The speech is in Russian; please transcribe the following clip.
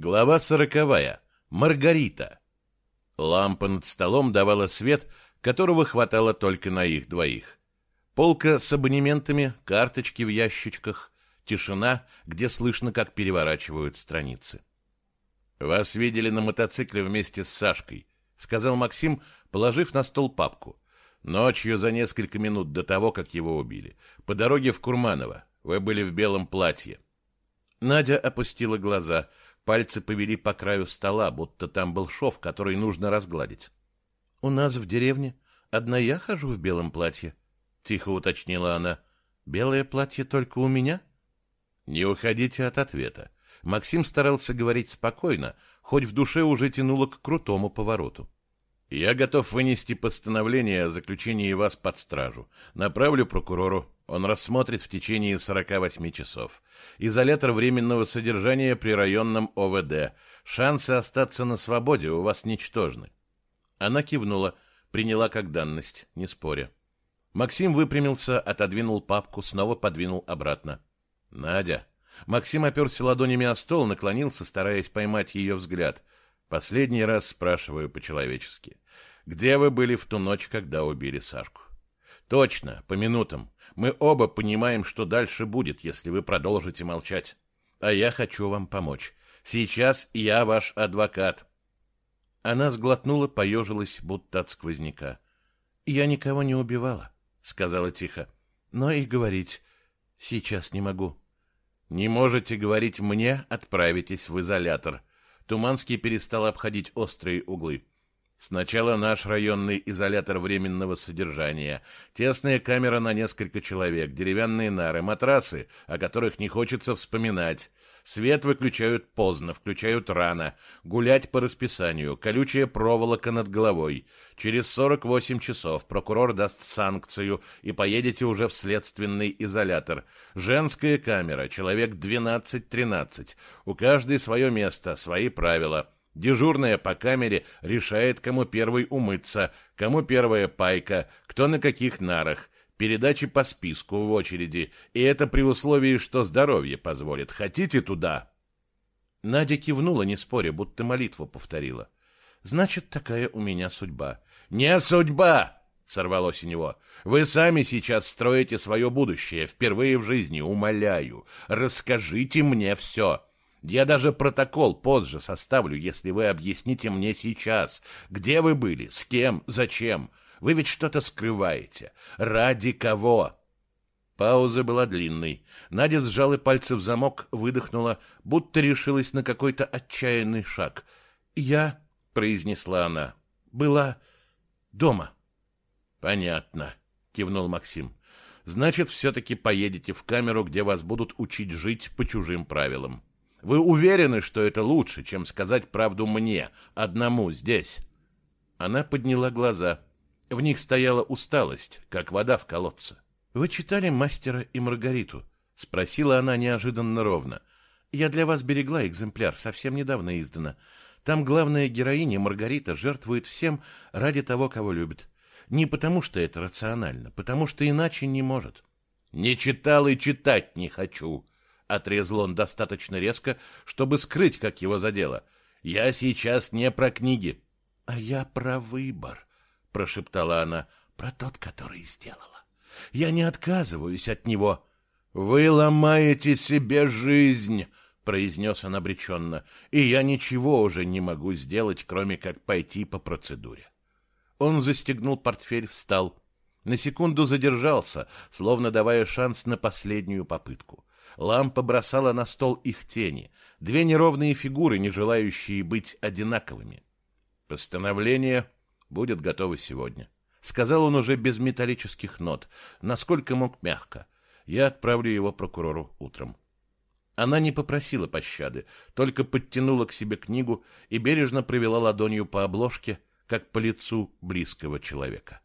Глава сороковая. Маргарита. Лампа над столом давала свет, которого хватало только на их двоих. Полка с абонементами, карточки в ящичках, тишина, где слышно, как переворачивают страницы. «Вас видели на мотоцикле вместе с Сашкой», — сказал Максим, положив на стол папку. «Ночью за несколько минут до того, как его убили. По дороге в Курманово. Вы были в белом платье». Надя опустила глаза — Пальцы повели по краю стола, будто там был шов, который нужно разгладить. — У нас в деревне одна я хожу в белом платье, — тихо уточнила она. — Белое платье только у меня? — Не уходите от ответа. Максим старался говорить спокойно, хоть в душе уже тянуло к крутому повороту. Я готов вынести постановление о заключении вас под стражу. Направлю прокурору. Он рассмотрит в течение 48 часов. Изолятор временного содержания при районном ОВД. Шансы остаться на свободе у вас ничтожны. Она кивнула, приняла как данность, не споря. Максим выпрямился, отодвинул папку, снова подвинул обратно. «Надя!» Максим оперся ладонями о стол, наклонился, стараясь поймать ее взгляд. Последний раз спрашиваю по-человечески. Где вы были в ту ночь, когда убили Сашку? Точно, по минутам. Мы оба понимаем, что дальше будет, если вы продолжите молчать. А я хочу вам помочь. Сейчас я ваш адвокат. Она сглотнула, поежилась, будто от сквозняка. Я никого не убивала, сказала тихо. Но и говорить сейчас не могу. Не можете говорить мне, отправитесь в изолятор. Туманский перестал обходить острые углы. Сначала наш районный изолятор временного содержания, тесная камера на несколько человек, деревянные нары, матрасы, о которых не хочется вспоминать. Свет выключают поздно, включают рано. Гулять по расписанию, колючая проволока над головой. Через 48 часов прокурор даст санкцию, и поедете уже в следственный изолятор. Женская камера, человек 12-13. У каждой свое место, свои правила. Дежурная по камере решает, кому первый умыться, кому первая пайка, кто на каких нарах передачи по списку в очереди, и это при условии, что здоровье позволит. Хотите туда?» Надя кивнула, не споря, будто молитву повторила. «Значит, такая у меня судьба». «Не судьба!» — сорвалось у него. «Вы сами сейчас строите свое будущее, впервые в жизни, умоляю. Расскажите мне все». Я даже протокол позже составлю, если вы объясните мне сейчас, где вы были, с кем, зачем. Вы ведь что-то скрываете. Ради кого? Пауза была длинной. Надя сжала пальцы в замок, выдохнула, будто решилась на какой-то отчаянный шаг. «Я», — произнесла она, — «была дома». «Понятно», — кивнул Максим. «Значит, все-таки поедете в камеру, где вас будут учить жить по чужим правилам. Вы уверены, что это лучше, чем сказать правду мне, одному здесь?» Она подняла глаза. В них стояла усталость, как вода в колодце. «Вы читали «Мастера и Маргариту»?» — спросила она неожиданно ровно. «Я для вас берегла экземпляр, совсем недавно издана. Там главная героиня Маргарита жертвует всем ради того, кого любит. Не потому, что это рационально, потому что иначе не может». «Не читал и читать не хочу», — отрезал он достаточно резко, чтобы скрыть, как его задело. «Я сейчас не про книги». «А я про выбор», — прошептала она, — про тот, который сделала. Я не отказываюсь от него. — Вы ломаете себе жизнь, — произнес он обреченно, — и я ничего уже не могу сделать, кроме как пойти по процедуре. Он застегнул портфель, встал. На секунду задержался, словно давая шанс на последнюю попытку. Лампа бросала на стол их тени, две неровные фигуры, не желающие быть одинаковыми. Постановление будет готово сегодня. Сказал он уже без металлических нот, насколько мог мягко. Я отправлю его прокурору утром. Она не попросила пощады, только подтянула к себе книгу и бережно провела ладонью по обложке, как по лицу близкого человека.